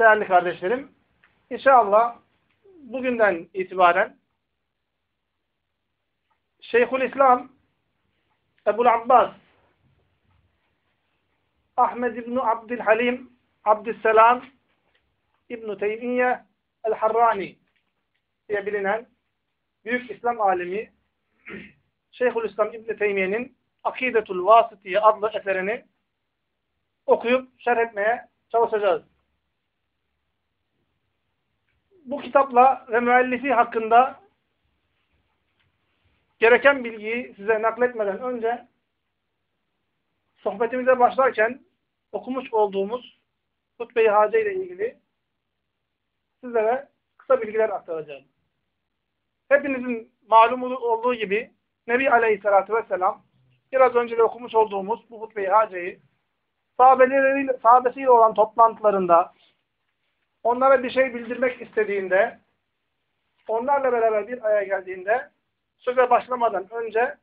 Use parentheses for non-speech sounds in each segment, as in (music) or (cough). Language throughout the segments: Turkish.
değerli kardeşlerim, inşallah bugünden itibaren Şeyhül İslam Ebu'l Abbas Ahmed İbni Abdülhalim Abdüsselam İbn-i Teymiye El-Harrani diye bilinen büyük İslam alimi Şeyhülislam İbn Teymiye'nin Akidetul Vasıtiye adlı eserini okuyup şerh etmeye çalışacağız. Bu kitapla ve müellifi hakkında gereken bilgiyi size nakletmeden önce sohbetimize başlarken okumuş olduğumuz hutbe-i hace ile ilgili sizlere kısa bilgiler aktaracağım. Hepinizin malum olduğu gibi Nebi Aleyhisselatü Vesselam biraz önce de okumuş olduğumuz bu hutbe-i haceyi sahabeleriyle, sahabesiyle olan toplantılarında onlara bir şey bildirmek istediğinde onlarla beraber bir aya geldiğinde söze başlamadan önce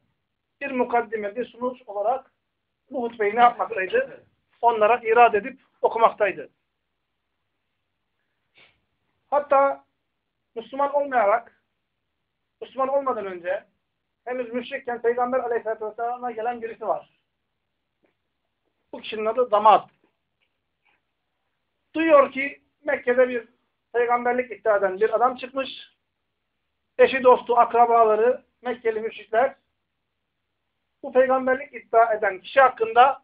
bir mukaddime, bir sunuş olarak bu hutbeyi ne yapmaktaydı? Onlara irad edip okumaktaydı. Hatta Müslüman olmayarak, Müslüman olmadan önce henüz müşrikken Peygamber Aleyhisselatü vesselam'a gelen birisi var. Bu kişinin adı Damat. Duyuyor ki Mekke'de bir peygamberlik iddia eden bir adam çıkmış. Eşi, dostu, akrabaları, Mekkeli müşrikler bu peygamberlik iddia eden kişi hakkında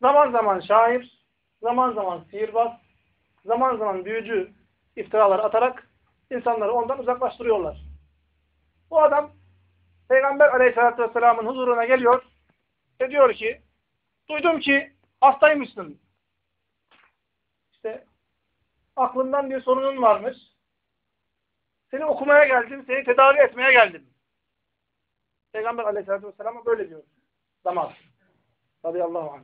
zaman zaman şair, zaman zaman sihirbaz, zaman zaman büyücü iftiralar atarak insanları ondan uzaklaştırıyorlar. Bu adam Peygamber aleyhissalatü vesselamın huzuruna geliyor ve diyor ki duydum ki hastaymışsın. İşte aklından bir sorunun varmış. Seni okumaya geldim, seni tedavi etmeye geldim. Peygamber aleyhissalatü vesselam'a böyle diyor. Damaz. Radıyallahu anh.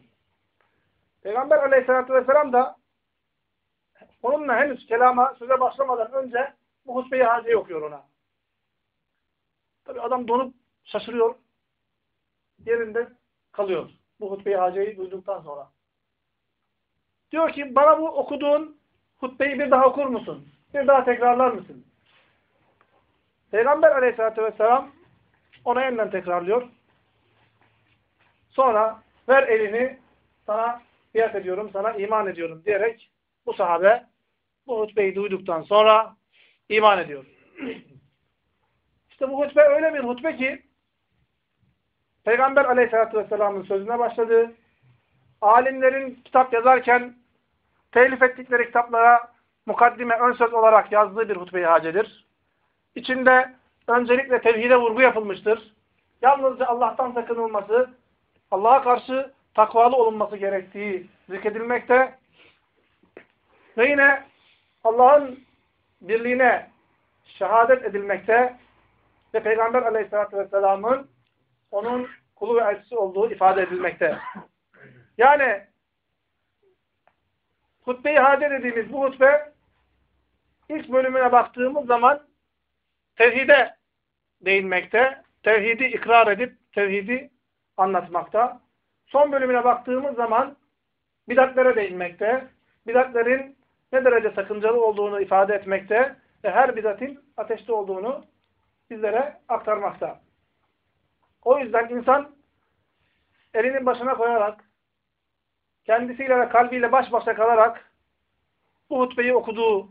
Peygamber aleyhissalatü vesselam da onunla henüz kelama söze başlamadan önce bu hutbeyi haceyi okuyor ona. Tabi adam donup şaşırıyor. Yerinde kalıyor. Bu hutbeyi haceyi duyduktan sonra. Diyor ki bana bu okuduğun hutbeyi bir daha okur musun? Bir daha tekrarlar mısın? Peygamber aleyhissalatü vesselam ona yeniden tekrarlıyor. Sonra ver elini sana biat ediyorum, sana iman ediyorum diyerek bu sahabe bu hutbeyi duyduktan sonra iman ediyor. (clears throat) İşte bu hutbe öyle bir hutbe ki Peygamber aleyhissalatü vesselamın sözüne başladı. Alimlerin kitap yazarken telif ettikleri kitaplara mukaddime ön söz olarak yazdığı bir hutbe-i hacedir. İçinde öncelikle tevhide vurgu yapılmıştır. Yalnızca Allah'tan sakınılması, Allah'a karşı takvalı olunması gerektiği zikredilmekte. Ve yine Allah'ın birliğine şehadet edilmekte ve Peygamber aleyhissalatü vesselamın onun kulu ve elçisi olduğu ifade edilmekte. Yani hutbe-i hade dediğimiz bu hutbe ilk bölümüne baktığımız zaman tevhide değinmekte, tevhidi ikrar edip tevhidi anlatmakta. Son bölümüne baktığımız zaman bidatlere değinmekte, bidatlerin ne derece sakıncalı olduğunu ifade etmekte ve her bidatin ateşte olduğunu bizlere aktarmakta. O yüzden insan elinin başına koyarak, kendisiyle ve kalbiyle baş başa kalarak bu hutbeyi okuduğu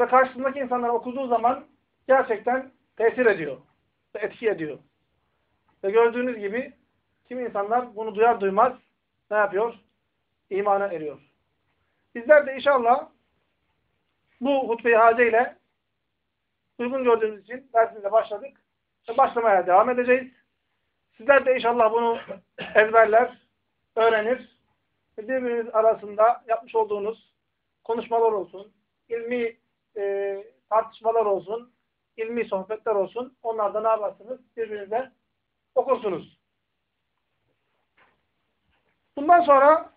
ve karşısındaki insanlara okuduğu zaman gerçekten tesir ediyor ve etki ediyor. Ve gördüğünüz gibi kim insanlar bunu duyar duymaz ne yapıyor? İmana eriyor. Bizler de inşallah bu hutbe-i hace ile uygun gördüğümüz için dersimize başladık ve başlamaya devam edeceğiz. Sizler de inşallah bunu (clears throat) ezberler, öğrenir birbiriniz arasında yapmış olduğunuz konuşmalar olsun, ilmi e, tartışmalar olsun, ilmi sohbetler olsun. Onlarda ne yaparsınız? Birbirinize okursunuz. Bundan sonra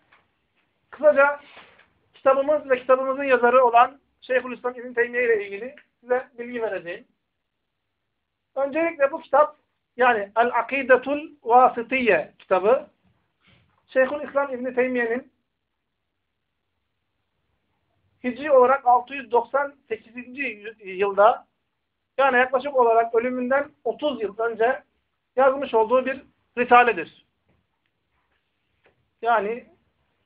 kısaca kitabımız ve kitabımızın yazarı olan Şeyhülislam İbn Teymiye ile ilgili size bilgi vereceğim. Öncelikle bu kitap yani El-Akidetul Vasıtiye kitabı Şeyhülislam İbn Teymiye'nin Hicri olarak 698. yılda yani yaklaşık olarak ölümünden 30 yıl önce yazmış olduğu bir risaledir. Yani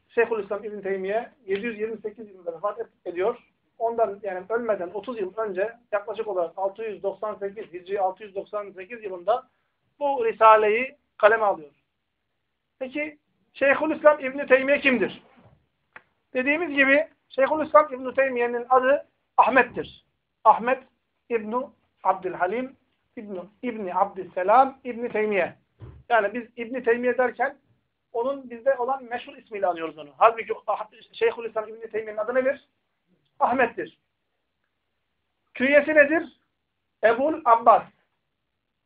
Şeyhülislam İbn Teymiye 728 yılında vefat ediyor. Ondan yani ölmeden 30 yıl önce yaklaşık olarak 698 Hicri 698 yılında bu risaleyi kaleme alıyor. Peki Şeyhülislam İbn Teymiye kimdir? Dediğimiz gibi Şeyhülislam İbn Teymiye'nin adı Ahmet'tir. Ahmet İbn Abdülhalim İbn İbn Abdüsselam İbn Teymiye. Yani biz İbn Teymiye derken onun bizde olan meşhur ismiyle anıyoruz onu. Halbuki Şeyhülislam İbn Teymiye'nin adı nedir? Ahmet'tir. Künyesi nedir? Ebul Abbas.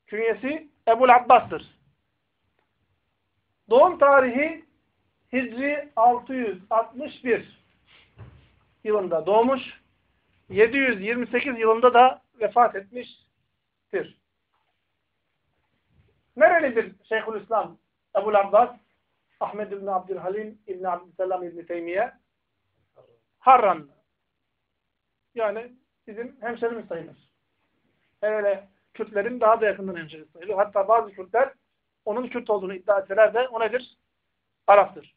Künyesi Ebul Abbas'tır. Doğum tarihi Hicri 661 yılında doğmuş. 728 yılında da vefat etmiştir. Nerelidir Şeyhülislam Ebul Abbas? Ahmed İbni Abdülhalim İbni Abdüsselam İbni Teymiye Harran. Yani bizim hemşerimiz sayılır. Hele Kürtlerin daha da yakından hemşerisi sayılır. Hatta bazı Kürtler onun Kürt olduğunu iddia etseler de o nedir? Arap'tır.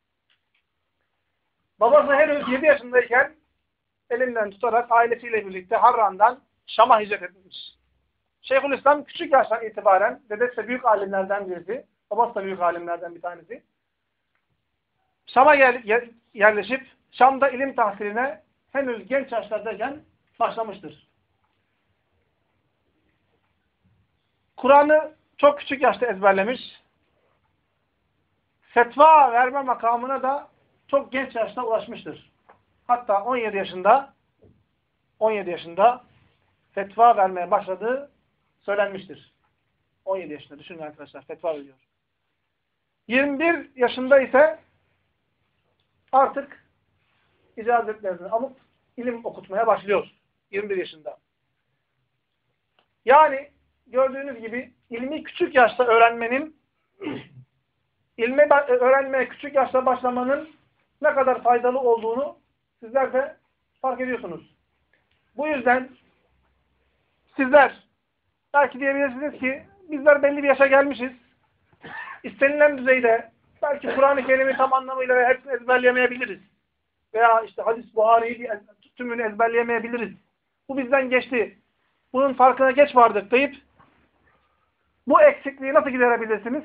Babası henüz 7 yaşındayken elinden tutarak ailesiyle birlikte Harran'dan Şam'a hicret etmiş. Şeyhülislam küçük yaştan itibaren, dedesi de büyük alimlerden birisi, babası da büyük alimlerden bir tanesi. Şam'a yer, yerleşip Şam'da ilim tahsiline henüz genç yaşlardayken başlamıştır. Kur'an'ı çok küçük yaşta ezberlemiş. Fetva verme makamına da çok genç yaşta ulaşmıştır. Hatta 17 yaşında 17 yaşında fetva vermeye başladığı söylenmiştir. 17 yaşında düşünün arkadaşlar fetva veriyor. 21 yaşında ise artık icazetlerini alıp ilim okutmaya başlıyor. 21 yaşında. Yani gördüğünüz gibi ilmi küçük yaşta öğrenmenin ilmi öğrenmeye küçük yaşta başlamanın ne kadar faydalı olduğunu sizler de fark ediyorsunuz. Bu yüzden sizler belki diyebilirsiniz ki bizler belli bir yaşa gelmişiz. İstenilen düzeyde belki Kur'an-ı Kerim'i tam anlamıyla ve hepsini ezberleyemeyebiliriz. Veya işte hadis Buhari'yi tümünü ezberleyemeyebiliriz. Bu bizden geçti. Bunun farkına geç vardık deyip bu eksikliği nasıl giderebilirsiniz?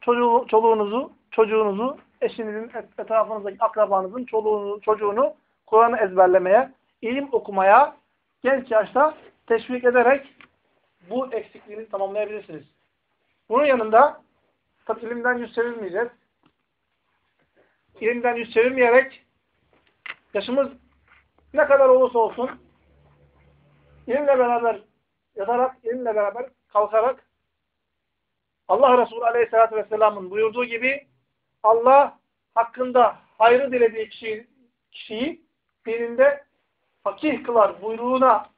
Çocuğu, çoluğunuzu, çocuğunuzu, eşinizin, etrafınızdaki akrabanızın çoluğunu, çocuğunu Kur'an'ı ezberlemeye, ilim okumaya genç yaşta teşvik ederek bu eksikliğini tamamlayabilirsiniz. Bunun yanında tabi ilimden yüz çevirmeyeceğiz. İlimden yüz çevirmeyerek yaşımız ne kadar olursa olsun ilimle beraber yatarak, ilimle beraber kalkarak Allah Resulü Aleyhisselatü Vesselam'ın buyurduğu gibi Allah hakkında hayrı dilediği kişiyi, kişiyi dininde fakih kılar buyruğuna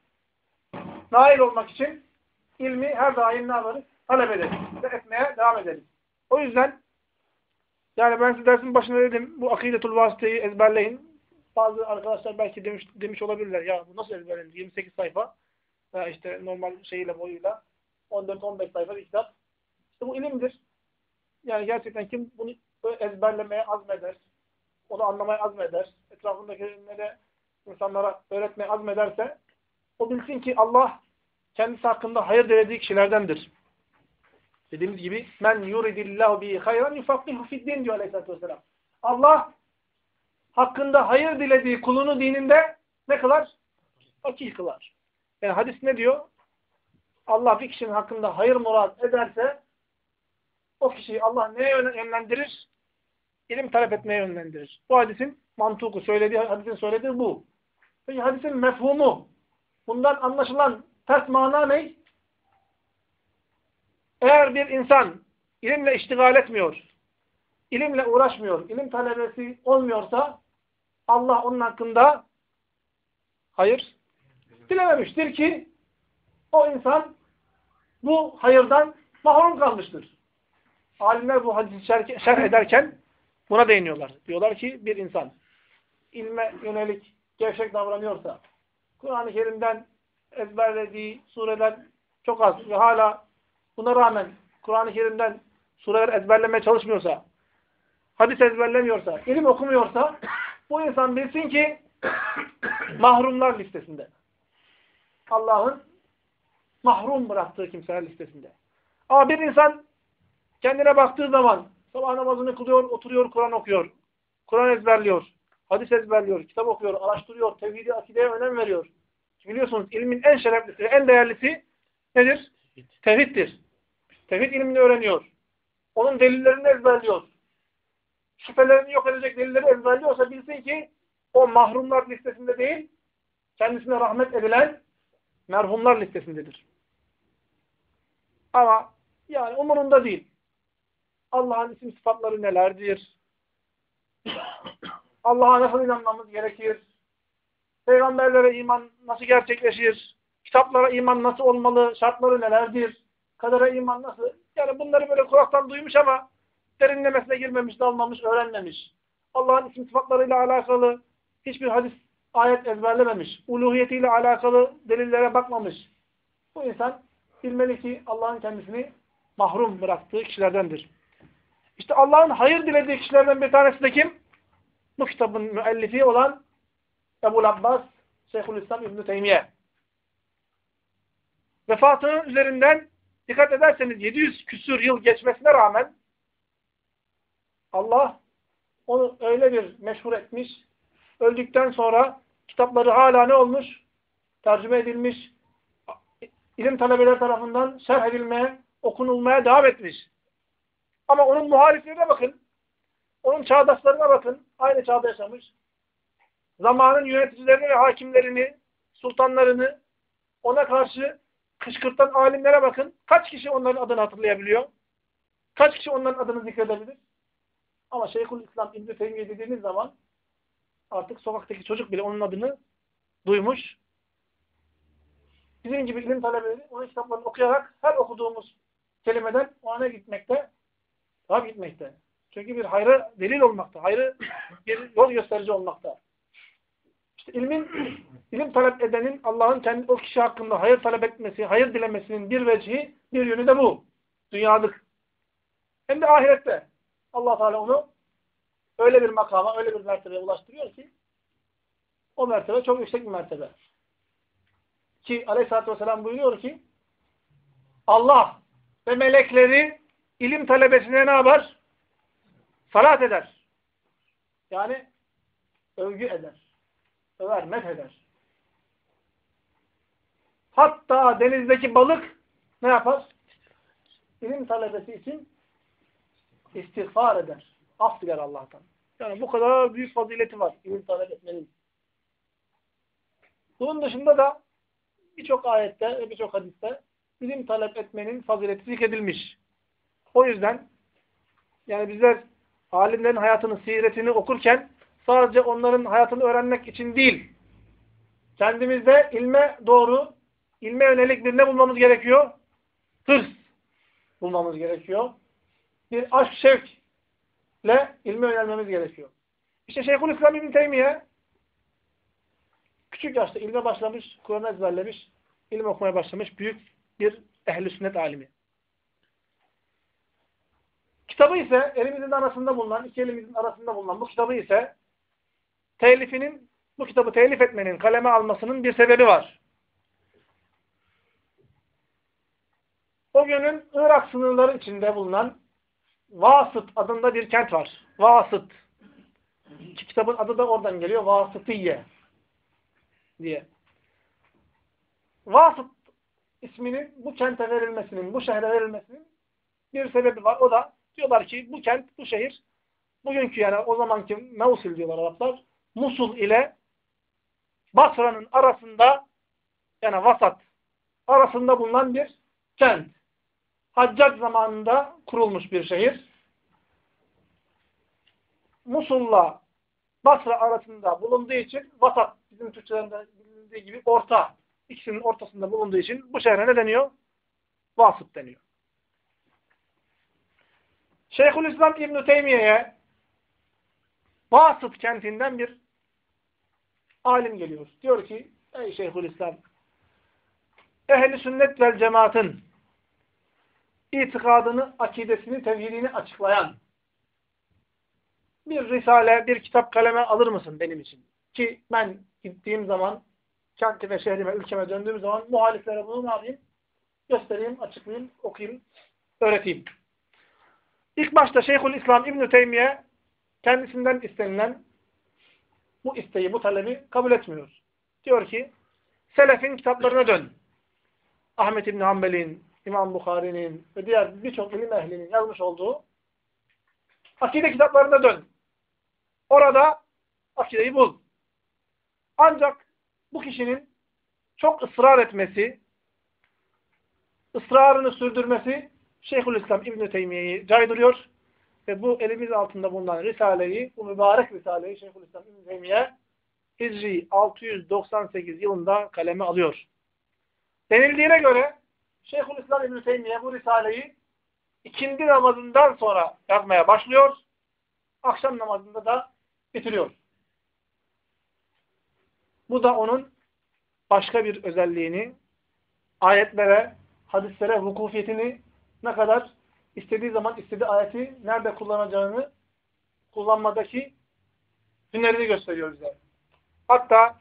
nail olmak için ilmi her daim ne yaparız? Talep ederiz ve etmeye devam ederiz. O yüzden yani ben size dersin başında dedim bu akidetul vasıtayı ezberleyin. Bazı arkadaşlar belki demiş, demiş olabilirler ya bu nasıl ezberlenir? 28 sayfa işte normal şeyiyle boyuyla 14-15 sayfa bir kitap. İşte bu ilimdir. Yani gerçekten kim bunu ezberlemeye azmeder, onu anlamaya azmeder, etrafındakilere insanlara öğretmeye azmederse o bilsin ki Allah kendisi hakkında hayır dilediği kişilerdendir. Dediğimiz gibi men yuridillahu bi hayran yufakkihu fi'd-din diyor Aleyhisselatü Vesselam. Allah hakkında hayır dilediği kulunu dininde ne kılar? Fakih kılar. Yani hadis ne diyor? Allah bir kişinin hakkında hayır murad ederse o kişiyi Allah neye yönlendirir? İlim talep etmeye yönlendirir. Bu hadisin mantuku, söylediği, hadisin söylediği bu. Peki hadisin mefhumu, bundan anlaşılan ters mana ne? Eğer bir insan ilimle iştigal etmiyor, ilimle uğraşmıyor, ilim talebesi olmuyorsa Allah onun hakkında hayır dilememiştir ki o insan bu hayırdan mahrum kalmıştır. Alimler bu hadisi şerh ederken buna değiniyorlar. Diyorlar ki bir insan ilme yönelik gevşek davranıyorsa, Kur'an-ı Kerim'den ezberlediği sureler çok az ve hala buna rağmen Kur'an-ı Kerim'den sureler ezberlemeye çalışmıyorsa, hadis ezberlemiyorsa, ilim okumuyorsa bu insan bilsin ki (coughs) mahrumlar listesinde. Allah'ın mahrum bıraktığı kimseler listesinde. Ama bir insan kendine baktığı zaman sabah namazını kılıyor, oturuyor, Kur'an okuyor. Kur'an ezberliyor, hadis ezberliyor, kitap okuyor, araştırıyor, tevhidi, akideye önem veriyor. Biliyorsunuz ilmin en şereflisi, en değerlisi nedir? Tevhiddir. Tevhid ilmini öğreniyor. Onun delillerini ezberliyor. Şüphelerini yok edecek delilleri ezberliyorsa bilsin ki o mahrumlar listesinde değil, kendisine rahmet edilen merhumlar listesindedir. Ama yani umurunda değil. Allah'ın isim sıfatları nelerdir? (coughs) Allah'a nasıl inanmamız gerekir? Peygamberlere iman nasıl gerçekleşir? Kitaplara iman nasıl olmalı? Şartları nelerdir? Kadere iman nasıl? Yani bunları böyle kulaktan duymuş ama derinlemesine girmemiş, dalmamış, öğrenmemiş. Allah'ın isim sıfatlarıyla alakalı hiçbir hadis, ayet ezberlememiş. Uluhiyetiyle alakalı delillere bakmamış. Bu insan bilmeli ki Allah'ın kendisini mahrum bıraktığı kişilerdendir. İşte Allah'ın hayır dilediği kişilerden bir tanesi de kim? Bu kitabın müellifi olan Ebu Abbas Şeyhülislam İbn-i Teymiye. Vefatının üzerinden dikkat ederseniz 700 küsur yıl geçmesine rağmen Allah onu öyle bir meşhur etmiş, öldükten sonra kitapları hala ne olmuş? Tercüme edilmiş, ilim talebeler tarafından şerh edilmeye, okunulmaya devam etmiş. Ama onun muhaliflerine bakın. Onun çağdaşlarına bakın. Aynı çağda yaşamış. Zamanın yöneticilerini ve hakimlerini, sultanlarını ona karşı kışkırtan alimlere bakın. Kaç kişi onların adını hatırlayabiliyor? Kaç kişi onların adını zikredebilir? Ama Şeyhül İslam İbn-i dediğiniz zaman artık sokaktaki çocuk bile onun adını duymuş. Bizim gibi ilim talebeleri onun kitaplarını okuyarak her okuduğumuz kelimeden ona gitmekte, daha gitmekte. Çünkü bir hayrı delil olmakta, hayrı bir yol gösterici olmakta. İşte ilmin, (clears throat) ilim talep edenin Allah'ın kendi o kişi hakkında hayır talep etmesi, hayır dilemesinin bir vecihi, bir yönü de bu. Dünyalık. Hem de ahirette. allah Teala onu öyle bir makama, öyle bir mertebeye ulaştırıyor ki o mertebe çok yüksek bir mertebe. Ki aleyhissalatü vesselam buyuruyor ki Allah ve melekleri ilim talebesine ne yapar? Salat eder. Yani övgü eder. Över, met eder. Hatta denizdeki balık ne yapar? İlim talebesi için istiğfar eder. Af diler Allah'tan. Yani bu kadar büyük fazileti var ilim talep etmenin. Bunun dışında da birçok ayette birçok hadiste ilim talep etmenin fazileti zikredilmiş. O yüzden yani bizler alimlerin hayatını, siretini okurken sadece onların hayatını öğrenmek için değil, kendimizde ilme doğru, ilme yönelik bir ne bulmamız gerekiyor? Hırs bulmamız gerekiyor. Bir aşk şevkle ilme yönelmemiz gerekiyor. İşte Şeyhülislam İbn Teymiye küçük yaşta ilme başlamış, Kur'an ezberlemiş, ilim okumaya başlamış büyük bir ehl-i sünnet alimi. Kitabı ise elimizin arasında bulunan, iki elimizin arasında bulunan bu kitabı ise telifinin, bu kitabı telif etmenin, kaleme almasının bir sebebi var. O günün Irak sınırları içinde bulunan Vasıt adında bir kent var. Vasıt. Kitabın adı da oradan geliyor. Vasıtiye diye. Vasıt isminin bu kente verilmesinin, bu şehre verilmesinin bir sebebi var. O da diyorlar ki bu kent, bu şehir bugünkü yani o zamanki Mevsil diyorlar Araplar. Musul ile Basra'nın arasında yani vasat arasında bulunan bir kent. Haccac zamanında kurulmuş bir şehir. Musul'la Basra arasında bulunduğu için vasat bizim Türkçelerinde bilindiği gibi orta. ikisinin ortasında bulunduğu için bu şehre ne deniyor? Vasıt deniyor. Şeyhülislam İbn-i Teymiye'ye Vasıt kentinden bir alim geliyor. Diyor ki ey Şeyhülislam ehli sünnet vel cemaatın itikadını, akidesini, tevhidini açıklayan bir risale, bir kitap kaleme alır mısın benim için? Ki ben gittiğim zaman, kentime, şehrime, ülkeme döndüğüm zaman muhaliflere bunu ne yapayım? Göstereyim, açıklayayım, okuyayım, öğreteyim. İlk başta Şeyhül İslam İbn-i Teymiye kendisinden istenilen bu isteği, bu talebi kabul etmiyor. Diyor ki, Selefin kitaplarına dön. Ahmet İbn Hanbel'in, İmam Bukhari'nin ve diğer birçok ilim ehlinin yazmış olduğu akide kitaplarına dön. Orada akideyi bul. Ancak bu kişinin çok ısrar etmesi, ısrarını sürdürmesi Şeyhülislam İbn-i Teymiye'yi caydırıyor. Ve bu elimiz altında bulunan Risale'yi, bu mübarek Risale'yi Şeyhülislam İbn-i Teymiye Hicri 698 yılında kaleme alıyor. Denildiğine göre Şeyhülislam İbn-i Teymiye bu Risale'yi ikindi namazından sonra yazmaya başlıyor. Akşam namazında da bitiriyor. Bu da onun başka bir özelliğini, ayetlere, hadislere vukufiyetini ne kadar istediği zaman istediği ayeti nerede kullanacağını kullanmadaki hünerini gösteriyor bize. Hatta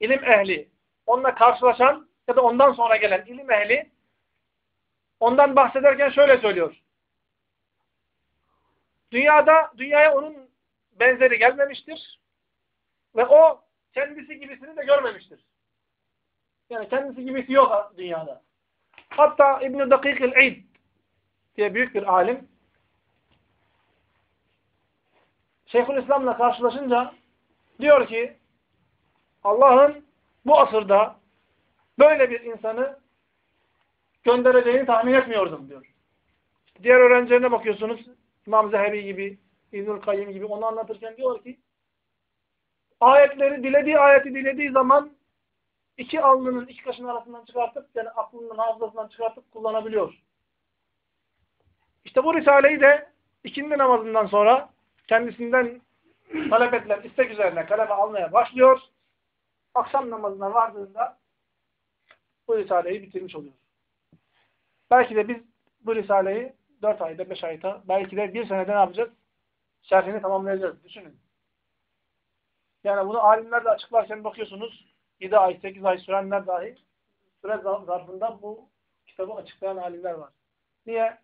ilim ehli, onunla karşılaşan ya da ondan sonra gelen ilim ehli ondan bahsederken şöyle söylüyor. Dünyada, dünyaya onun benzeri gelmemiştir. Ve o kendisi gibisini de görmemiştir. Yani kendisi gibisi yok dünyada. Hatta İbn-i Dakik-ül-İd diye büyük bir alim Şeyhülislam'la karşılaşınca diyor ki Allah'ın bu asırda böyle bir insanı göndereceğini tahmin etmiyordum diyor. Diğer öğrencilerine bakıyorsunuz İmam Zehebi gibi, İbnül Kayyim gibi onu anlatırken diyor ki ayetleri dilediği ayeti dilediği zaman iki alnının iki kaşın arasından çıkartıp yani aklının hafızasından çıkartıp kullanabiliyor. İşte bu Risale'yi de ikindi namazından sonra kendisinden talep edilen istek üzerine kaleme almaya başlıyor. Akşam namazına vardığında bu Risale'yi bitirmiş oluyor. Belki de biz bu Risale'yi 4 ayda, 5 ayda, belki de bir senede ne yapacağız? Şerhini tamamlayacağız. Düşünün. Yani bunu alimler de açıklarken bakıyorsunuz 7 ay, 8 ay sürenler dahi süre zarfında bu kitabı açıklayan alimler var. Niye?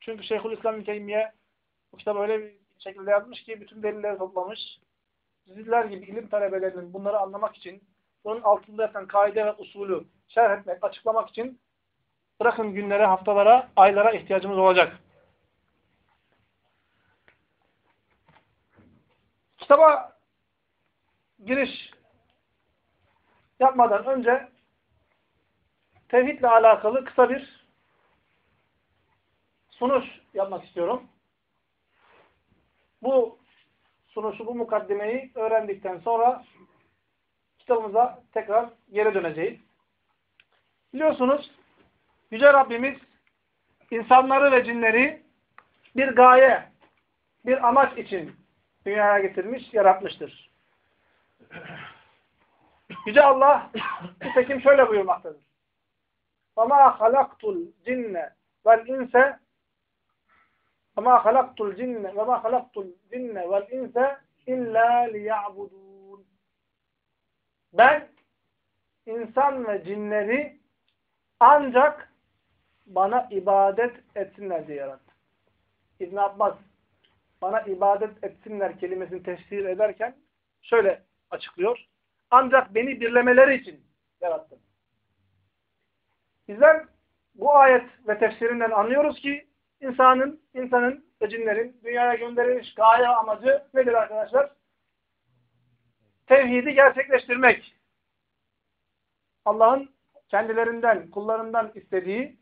Çünkü Şeyhülislam Teymiye bu kitabı öyle bir şekilde yazmış ki bütün delilleri toplamış. Sizler gibi ilim talebelerinin bunları anlamak için bunun altında yatan kaide ve usulü şerh etmek, açıklamak için bırakın günlere, haftalara, aylara ihtiyacımız olacak. Kitaba giriş yapmadan önce tevhidle alakalı kısa bir sunuş yapmak istiyorum. Bu sunuşu, bu mukaddimeyi öğrendikten sonra kitabımıza tekrar geri döneceğiz. Biliyorsunuz Yüce Rabbimiz insanları ve cinleri bir gaye, bir amaç için dünyaya getirmiş, yaratmıştır. (clears throat) Yüce Allah nitekim şöyle buyurmaktadır. وَمَا خَلَقْتُ الْجِنَّ وَالْاِنْسَ وَمَا خَلَقْتُ الْجِنَّ وَمَا خَلَقْتُ الْجِنَّ وَالْاِنْسَ اِلَّا لِيَعْبُدُونَ Ben insan ve cinleri ancak bana ibadet etsinler diye yarattım. İbn Abbas bana ibadet etsinler kelimesini tefsir ederken şöyle açıklıyor. Ancak beni birlemeleri için yarattım. Bizler bu ayet ve tefsirinden anlıyoruz ki insanın, insanın ve cinlerin dünyaya gönderilmiş gaye amacı nedir arkadaşlar? Tevhidi gerçekleştirmek. Allah'ın kendilerinden, kullarından istediği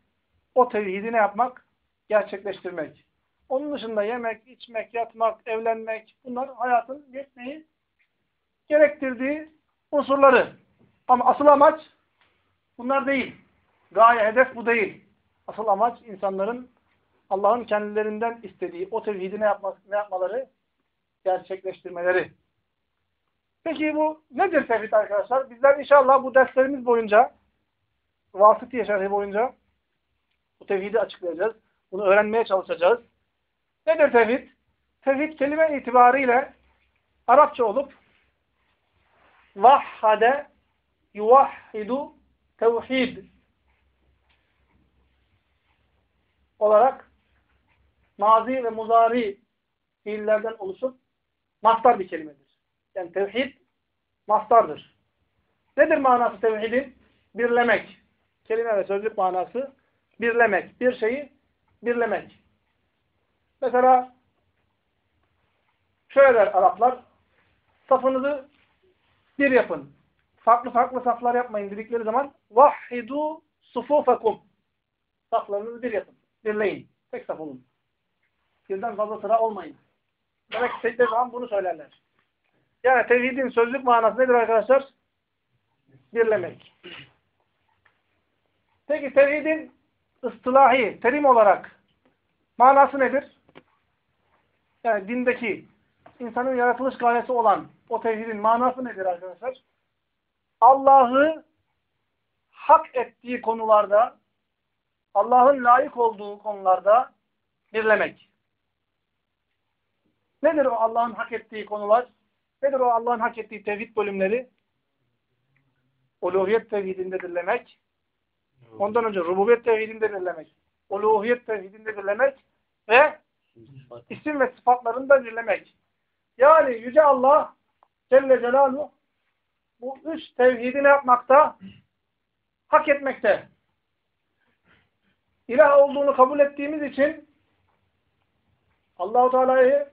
o tevhidi ne yapmak? Gerçekleştirmek. Onun dışında yemek, içmek, yatmak, evlenmek bunlar hayatın yetmeyi gerektirdiği unsurları. Ama asıl amaç bunlar değil. Gaye, hedef bu değil. Asıl amaç insanların Allah'ın kendilerinden istediği o tevhidi ne, yapmak, ne yapmaları? Gerçekleştirmeleri. Peki bu nedir tevhid arkadaşlar? Bizler inşallah bu derslerimiz boyunca, vasıtiye şerhi boyunca bu tevhidi açıklayacağız. Bunu öğrenmeye çalışacağız. Nedir tevhid? Tevhid kelime itibariyle Arapça olup vahhade yuvahhidu tevhid olarak mazi ve muzari fiillerden oluşup mastar bir kelimedir. Yani tevhid mastardır. Nedir manası tevhidin? Birlemek. Kelime ve sözlük manası birlemek. Bir şeyi birlemek. Mesela şöyle der Araplar safınızı bir yapın. Farklı farklı saflar yapmayın dedikleri zaman vahhidu sufufekum saflarınızı bir yapın. Birleyin. Tek saf olun. Birden fazla sıra olmayın. Demek istedikleri zaman bunu söylerler. Yani tevhidin sözlük manası nedir arkadaşlar? Birlemek. Peki tevhidin ıstılahi, terim olarak manası nedir? Yani dindeki insanın yaratılış gayesi olan o tevhidin manası nedir arkadaşlar? Allah'ı hak ettiği konularda, Allah'ın layık olduğu konularda birlemek. Nedir o Allah'ın hak ettiği konular? Nedir o Allah'ın hak ettiği tevhid bölümleri? Uluhiyet tevhidinde birlemek. Ondan önce rububiyet tevhidinde birlemek. Uluhiyet tevhidinde birlemek isim ve sıfatlarını da birlemek. Yani Yüce Allah Celle Celaluhu bu üç tevhidi ne yapmakta? Hak etmekte. İlah olduğunu kabul ettiğimiz için Allahu Teala'yı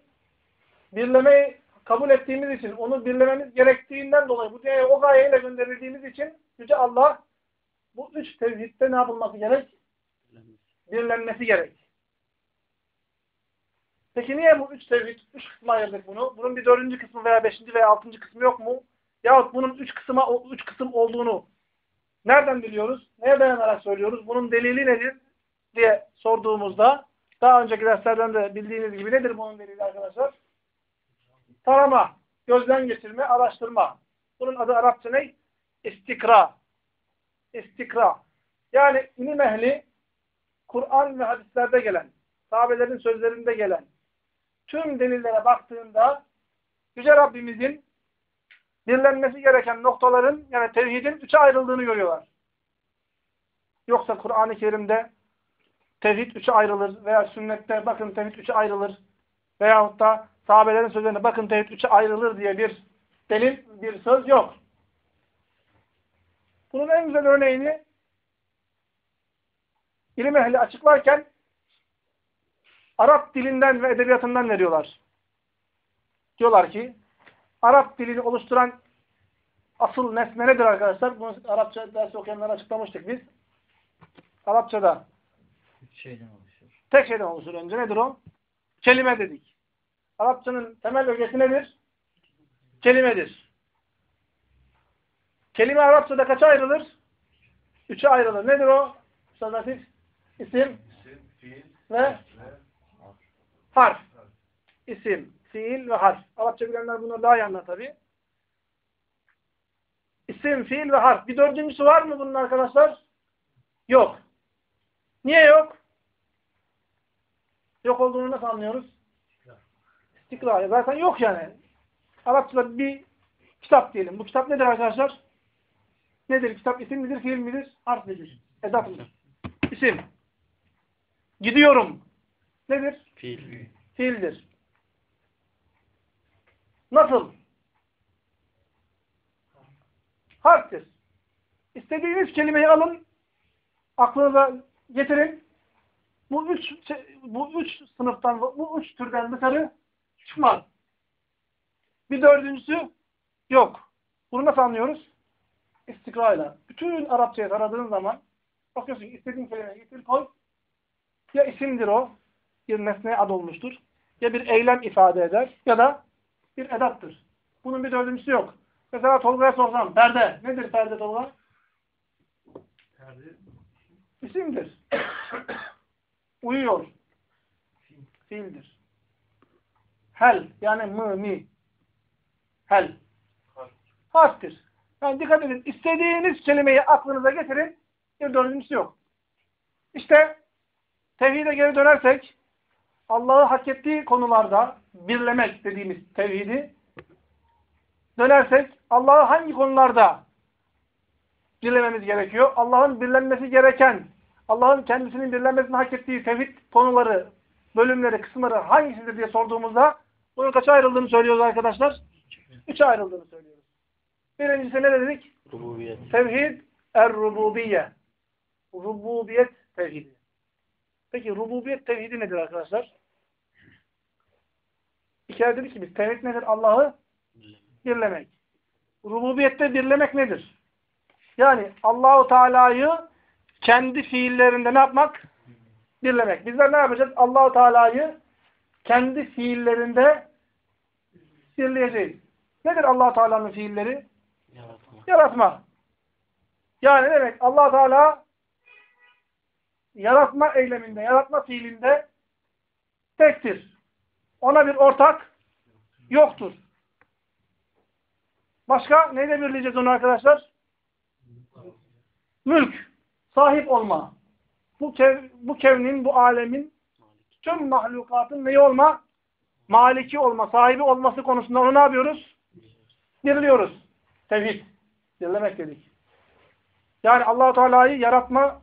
birlemeyi kabul ettiğimiz için, onu birlememiz gerektiğinden dolayı bu dünyaya o gayeyle gönderildiğimiz için Yüce Allah bu üç tevhidde ne yapılması gerek? Birlenmesi gerek. Peki niye bu üç tevhid, üç kısma ayırdık bunu? Bunun bir dördüncü kısmı veya beşinci veya altıncı kısmı yok mu? Yahut bunun üç kısma, üç kısım olduğunu nereden biliyoruz? Neye dayanarak söylüyoruz? Bunun delili nedir? diye sorduğumuzda daha önceki derslerden de bildiğiniz gibi nedir bunun delili arkadaşlar? Tarama, gözden geçirme, araştırma. Bunun adı Arapça ne? İstikra. İstikra. Yani ilim ehli Kur'an ve hadislerde gelen, sahabelerin sözlerinde gelen tüm delillere baktığında Yüce Rabbimizin birlenmesi gereken noktaların yani tevhidin üçe ayrıldığını görüyorlar. Yoksa Kur'an-ı Kerim'de tevhid üçe ayrılır veya sünnette bakın tevhid üçe ayrılır veyahut da sahabelerin sözlerinde bakın tevhid üçe ayrılır diye bir delil, bir söz yok. Bunun en güzel örneğini ilim ehli açıklarken Arap dilinden ve edebiyatından veriyorlar. Diyorlar ki Arap dilini oluşturan asıl nesne nedir arkadaşlar? Bunu Arapça dersi okuyanlara açıklamıştık biz. Arapçada şeyden oluşur. tek şeyden oluşur önce. Nedir o? Kelime dedik. Arapçanın temel ögesi nedir? Kelimedir. Kelime Arapçada kaça ayrılır? Üçe ayrılır. Nedir o? Üstad Latif? İsim ve harf. İsim, fiil ve harf. Arapça bilenler bunu daha iyi anlar tabi. İsim, fiil ve harf. Bir dördüncüsü var mı bunun arkadaşlar? Yok. Niye yok? Yok olduğunu nasıl anlıyoruz? İstikrar. Zaten yok yani. Arapçada bir kitap diyelim. Bu kitap nedir arkadaşlar? Nedir? Kitap isim midir, fiil midir? Harf midir? Edat mıdır? İsim. Gidiyorum. Nedir? Fiil. Fiildir. Nasıl? Harftir. İstediğiniz kelimeyi alın, aklınıza getirin. Bu üç, bu üç sınıftan, bu üç türden dışarı çıkmaz. Bir dördüncüsü yok. Bunu nasıl anlıyoruz? İstikrayla. Bütün Arapçayı aradığın zaman bakıyorsun istediğin kelimeyi getir koy. Ya isimdir o, bir nesneye ad olmuştur. Ya bir eylem ifade eder ya da bir edattır. Bunun bir dördüncüsü yok. Mesela Tolga'ya sorsam, perde. Nedir perde Tolga? Perde. İsimdir. (coughs) Uyuyor. Fiildir. Hel yani mı mi. Hel. Harftir. Yani dikkat edin. İstediğiniz kelimeyi aklınıza getirin. Bir dördüncüsü yok. İşte tevhide geri dönersek Allah'ı hak ettiği konularda birlemek dediğimiz tevhidi dönersek Allah'ı hangi konularda birlememiz gerekiyor? Allah'ın birlenmesi gereken, Allah'ın kendisinin birlenmesini hak ettiği tevhid konuları, bölümleri, kısımları hangisidir diye sorduğumuzda bunun kaça ayrıldığını söylüyoruz arkadaşlar? Üçe ayrıldığını söylüyoruz. Birincisi ne dedik? Rububiyet. Tevhid er-rububiyye. Rububiyet tevhidi. Peki rububiyet tevhidi nedir arkadaşlar? Kere dedik ki biz tevhid nedir? Allah'ı birlemek. Rububiyette birlemek nedir? Yani Allahu Teala'yı kendi fiillerinde ne yapmak? Birlemek. Bizler ne yapacağız? Allahu Teala'yı kendi fiillerinde birleyeceğiz. Nedir Allah Teala'nın fiilleri? Yaratma. Yaratma. Yani demek? allah Teala yaratma eyleminde, yaratma fiilinde tektir. Ona bir ortak yoktur. Başka neyle birleyeceğiz onu arkadaşlar? Mülk. Sahip olma. Bu, kev, bu kevnin, bu alemin tüm mahlukatın neyi olma? Maliki olma, sahibi olması konusunda onu ne yapıyoruz? Birliyoruz. Tevhid. Birlemek dedik. Yani allah Teala'yı yaratma,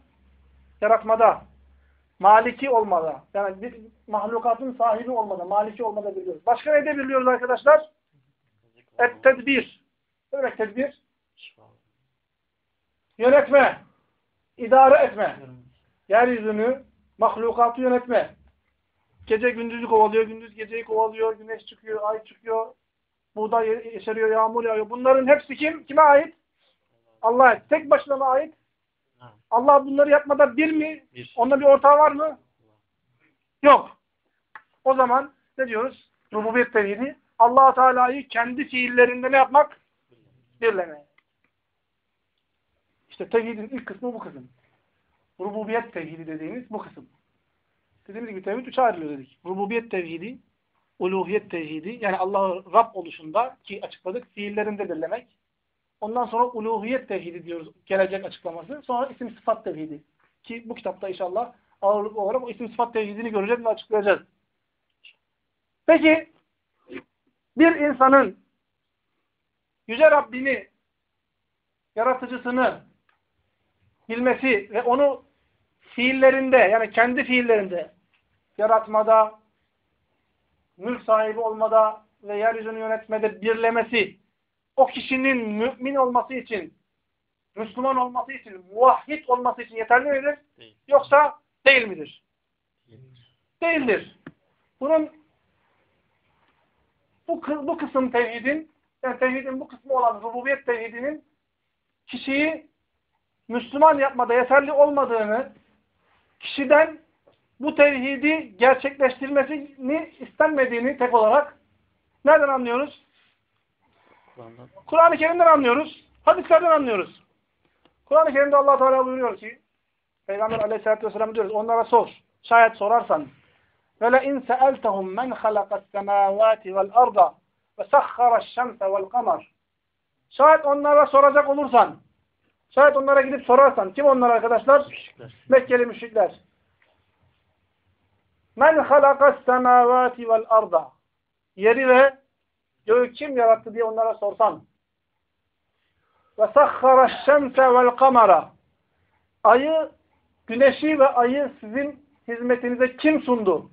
yaratmada, maliki olmada, yani bir mahlukatın sahibi olmada, maliki olmada biliyoruz. Başka ne biliyoruz arkadaşlar? Et tedbir. Ne demek tedbir? Yönetme, idare etme. Yeryüzünü, mahlukatı yönetme. Gece gündüzü kovalıyor, gündüz geceyi kovalıyor, güneş çıkıyor, ay çıkıyor, buğday yeşeriyor, yağmur yağıyor. Bunların hepsi kim? Kime ait? Allah'a. Tek başına mı ait? Allah bunları yapmada bir mi? Bir. Onda bir ortağı var mı? Yok. O zaman ne diyoruz? Rububiyet tevhidi. allah Teala'yı kendi fiillerinde ne yapmak? Birleme. İşte tevhidin ilk kısmı bu kısım. Rububiyet tevhidi dediğimiz bu kısım. Dediğimiz gibi tevhid üçe ayrılıyor dedik. Rububiyet tevhidi, uluhiyet tevhidi, yani Allah'ı Rab oluşunda ki açıkladık, fiillerinde birlemek. Ondan sonra uluhiyet tevhidi diyoruz, gelecek açıklaması. Sonra isim sıfat tevhidi. Ki bu kitapta inşallah ağırlıklı olarak o isim sıfat tevhidini göreceğiz ve açıklayacağız. Peki, bir insanın Yüce Rabbini, yaratıcısını bilmesi ve onu fiillerinde, yani kendi fiillerinde, yaratmada, mülk sahibi olmada ve yeryüzünü yönetmede birlemesi, o kişinin mümin olması için, Müslüman olması için, muvahhid olması için yeterli midir? Değil. Yoksa değil midir? Değildir. Bunun bu, bu kısım tevhidin, yani tevhidin bu kısmı olan rububiyet tevhidinin kişiyi Müslüman yapmada yeterli olmadığını, kişiden bu tevhidi gerçekleştirmesini istenmediğini tek olarak nereden anlıyoruz? Kur'an'dan. Kur'an-ı Kerim'den anlıyoruz. Hadislerden anlıyoruz. Kur'an-ı Kerim'de allah Teala buyuruyor ki Peygamber aleyhissalatü vesselam diyoruz. Onlara sor. Şayet sorarsan وَلَاِنْ سَأَلْتَهُمْ مَنْ خَلَقَ السَّمَاوَاتِ وَالْأَرْضَ وَسَخَّرَ الشَّمْسَ وَالْقَمَرِ Şayet onlara soracak olursan şayet onlara gidip sorarsan kim onlar arkadaşlar? Müşrikler. Mekkeli müşrikler. Men halakas semavati vel arda. Yeri ve göğü kim yarattı diye onlara sorsan. Ve sahhara şemse vel kamera. Ayı, güneşi ve ayı sizin hizmetinize kim sundu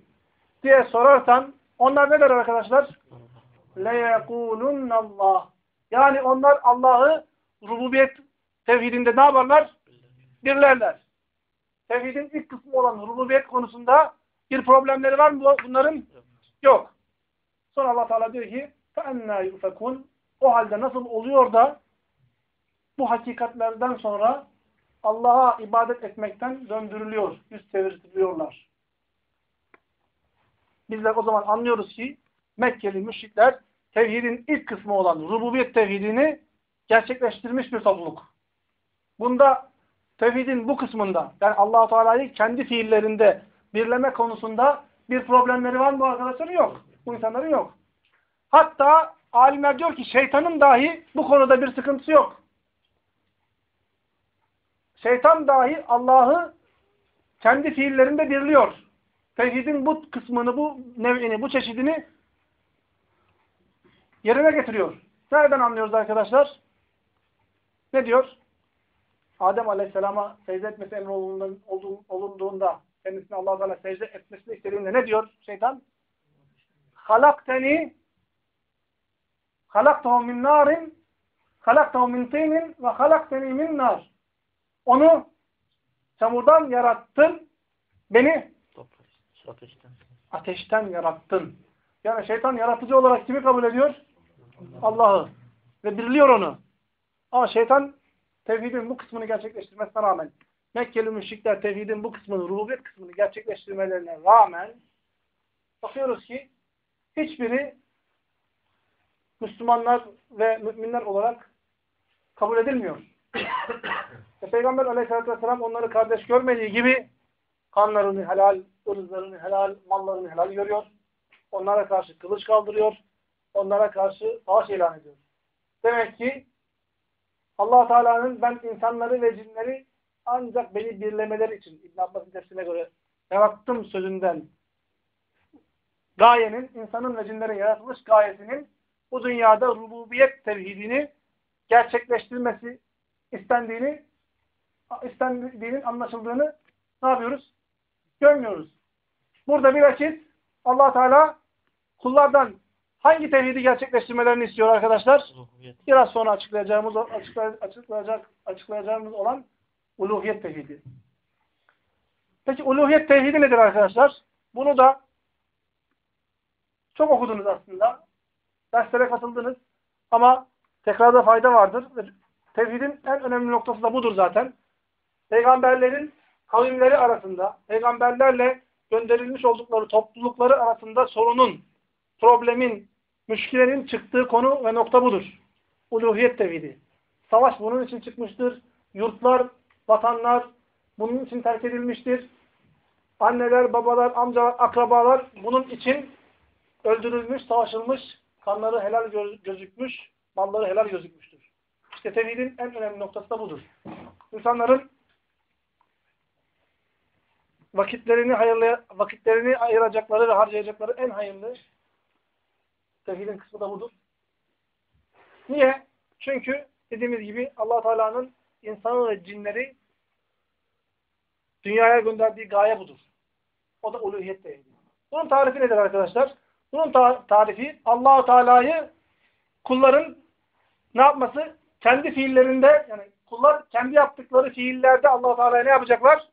diye sorarsan onlar ne der arkadaşlar? Allah. Yani onlar Allah'ı rububiyet tevhidinde ne yaparlar? Birlerler. Tevhidin ilk kısmı olan rububiyet konusunda bir problemleri var mı bunların? Yok. Sonra Allah Teala diyor ki فَاَنَّا يُفَكُونَ O halde nasıl oluyor da bu hakikatlerden sonra Allah'a ibadet etmekten döndürülüyor, yüz çevirtiliyorlar. Bizler o zaman anlıyoruz ki Mekkeli müşrikler tevhidin ilk kısmı olan rububiyet tevhidini gerçekleştirmiş bir topluluk. Bunda tevhidin bu kısmında yani allah Teala'yı kendi fiillerinde birleme konusunda bir problemleri var mı arkadaşlar? Yok. Bu insanların yok. Hatta alimler diyor ki şeytanın dahi bu konuda bir sıkıntısı yok. Şeytan dahi Allah'ı kendi fiillerinde birliyor. Tevhidin bu kısmını, bu nev'ini, bu çeşidini yerine getiriyor. Nereden anlıyoruz arkadaşlar? Ne diyor? Adem Aleyhisselam'a secde etmesi emrolunduğunda kendisine Allah Teala secde etmesini istediğinde ne diyor şeytan? Halakteni halaktahu min narin halaktahu min tinin ve halakteni min nar. Onu çamurdan yarattın. Beni. Ateşten. ateşten yarattın. Yani şeytan yaratıcı olarak kimi kabul ediyor? Allah'ı. Ve birliyor onu. Ama şeytan tevhidin bu kısmını gerçekleştirmesine rağmen Mekkeli müşrikler tevhidin bu kısmını, rububiyet kısmını gerçekleştirmelerine rağmen bakıyoruz ki hiçbiri Müslümanlar ve müminler olarak kabul edilmiyor. ve (coughs) Peygamber aleyhissalatü vesselam onları kardeş görmediği gibi kanlarını helal, ırzlarını helal, mallarını helal görüyor. Onlara karşı kılıç kaldırıyor. Onlara karşı savaş ilan ediyor. Demek ki allah Teala'nın ben insanları ve cinleri ancak beni birlemeleri için İbn Abbas'ın tefsirine göre yarattım sözünden gayenin, insanın ve cinlerin yaratılış gayesinin bu dünyada rububiyet tevhidini gerçekleştirmesi istendiğini istendiğinin anlaşıldığını ne yapıyoruz? Görmüyoruz. Burada bilakis allah Teala kullardan hangi tevhidi gerçekleştirmelerini istiyor arkadaşlar? Ruhiyet. Biraz sonra açıklayacağımız, açıklayacak, açıklayacak, açıklayacağımız olan uluhiyet tevhidi. Peki uluhiyet tevhidi nedir arkadaşlar? Bunu da çok okudunuz aslında. Derslere katıldınız. Ama tekrarda fayda vardır. Tevhidin en önemli noktası da budur zaten. Peygamberlerin kavimleri arasında, peygamberlerle gönderilmiş oldukları toplulukları arasında sorunun, problemin, müşkilenin çıktığı konu ve nokta budur. Uluhiyet tevhidi. Savaş bunun için çıkmıştır. Yurtlar, vatanlar bunun için terk edilmiştir. Anneler, babalar, amcalar, akrabalar bunun için öldürülmüş, savaşılmış, kanları helal göz gözükmüş, malları helal gözükmüştür. İşte tevhidin en önemli noktası da budur. İnsanların vakitlerini hayırlı vakitlerini ayıracakları ve harcayacakları en hayırlı tevhidin kısmı da budur. Niye? Çünkü dediğimiz gibi Allah Teala'nın insanı ve cinleri dünyaya gönderdiği gaye budur. O da uluhiyet tevhidi. Bunun tarifi nedir arkadaşlar? Bunun ta tarifi Allah Teala'yı kulların ne yapması? Kendi fiillerinde yani kullar kendi yaptıkları fiillerde Allah Teala'ya ne yapacaklar?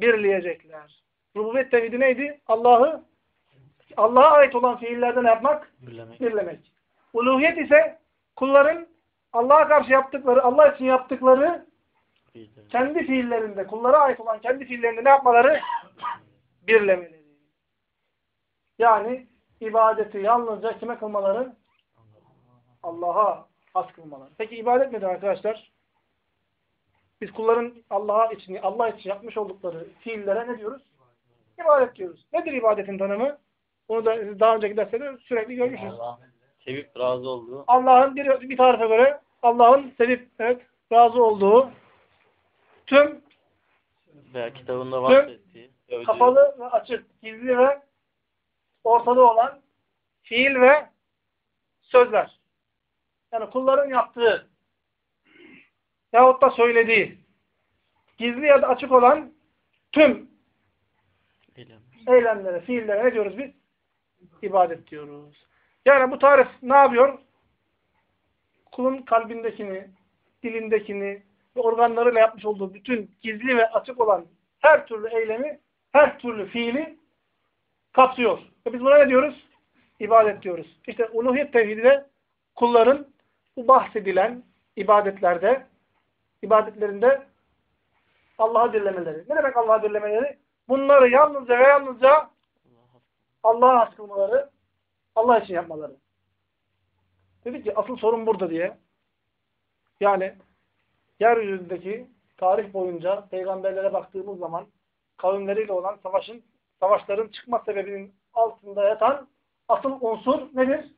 Birleyecekler. Rububiyet tevhidi neydi? Allah'ı Allah'a ait olan fiillerde ne yapmak? Birlemek. Birlemek. Uluhiyet ise kulların Allah'a karşı yaptıkları, Allah için yaptıkları kendi fiillerinde, kullara ait olan kendi fiillerinde ne yapmaları? (coughs) Birlemeleri. Yani ibadeti yalnızca kime kılmaları? Allah'a has kılmaları. Peki ibadet nedir arkadaşlar? Biz kulların Allah'a için, Allah için yapmış oldukları fiillere ne diyoruz? İbadet diyoruz. Nedir ibadetin tanımı? Bunu da daha önceki derslerde sürekli görmüşüz. Sevip razı olduğu Allah'ın bir, bir tarife göre Allah'ın sevip evet, razı olduğu tüm veya kitabında bahsettiği övdüğü kapalı ve açık, gizli ve ortada olan fiil ve sözler. Yani kulların yaptığı yahut da söylediği gizli ya da açık olan tüm eylem. eylemlere, fiillere ne diyoruz biz? İbadet diyoruz. Yani bu tarif ne yapıyor? Kulun kalbindekini, dilindekini ve organlarıyla yapmış olduğu bütün gizli ve açık olan her türlü eylemi, her türlü fiili kapsıyor. Ve biz buna ne diyoruz? İbadet diyoruz. İşte uluhiyet tevhidi de kulların bu bahsedilen ibadetlerde, ibadetlerinde Allah'a birlemeleri. Ne demek Allah'a birlemeleri? Bunları yalnızca ve yalnızca Allah Allah'a has Allah için yapmaları. Dedik ki asıl sorun burada diye. Yani yeryüzündeki tarih boyunca peygamberlere baktığımız zaman kavimleriyle olan savaşın, savaşların çıkma sebebinin altında yatan asıl unsur nedir?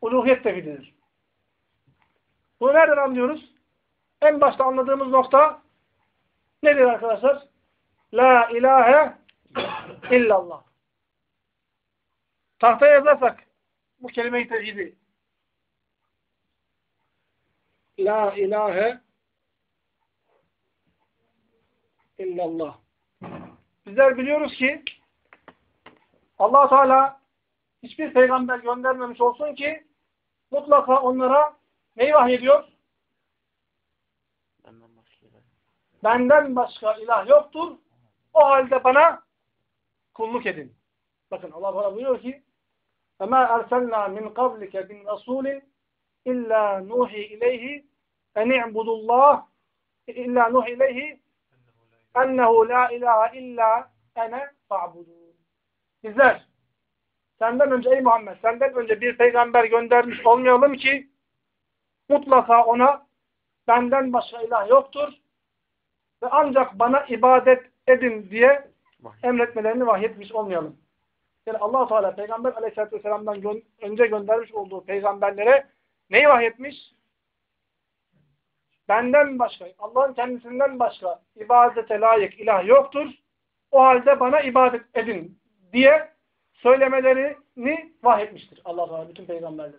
uluhiyet tevhididir. Bunu nereden anlıyoruz? En başta anladığımız nokta nedir arkadaşlar? La ilahe illallah. Tahtaya yazarsak bu kelime-i tevhidi La ilahe illallah. Bizler biliyoruz ki allah Teala hiçbir peygamber göndermemiş olsun ki mutlaka onlara neyi vahyediyor? Benden başka ilah. Benden başka ilah yoktur. O halde bana kulluk edin. Bakın Allah Teala buyuruyor ki فَمَا أَرْسَلْنَا مِنْ قَبْلِكَ مِنْ رَسُولٍ اِلَّا نُوحِي اِلَيْهِ اَنْ اِعْبُدُ اللّٰهِ اِلَّا نُوحِي اِلَيْهِ ennehu la ilahe illa ene fa'budun. Bizler senden önce ey Muhammed senden önce bir peygamber göndermiş olmayalım ki mutlaka ona benden başka ilah yoktur ve ancak bana ibadet edin diye emretmelerini vahyetmiş olmayalım. Yani allah Teala Peygamber aleyhissalatü vesselam'dan gö önce göndermiş olduğu peygamberlere neyi vahyetmiş? Benden başka, Allah'ın kendisinden başka ibadete layık ilah yoktur. O halde bana ibadet edin diye söylemelerini vahyetmiştir Allah Teala bütün peygamberlere.